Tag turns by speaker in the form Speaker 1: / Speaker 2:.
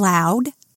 Speaker 1: cloud.